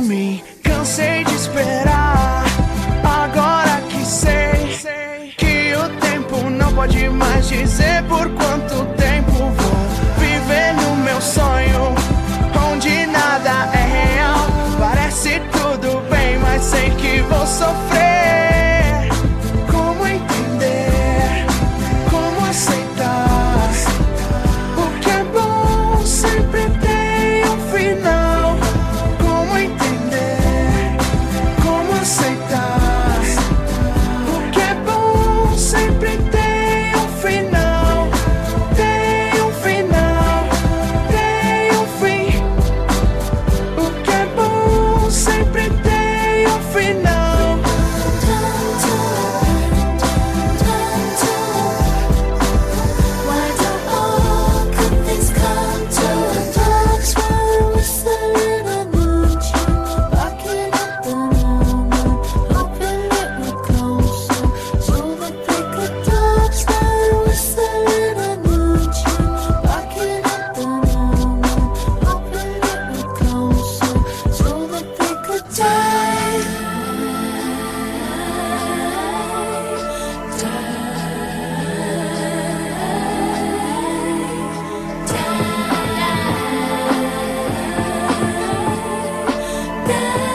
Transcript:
mim, cansei de esperar. Agora que sei que o tempo não pode mais dizer por quanto tempo vou viver no meu sonho, onde nada é real. Parece tudo bem, mas sei que vou sofrer. there.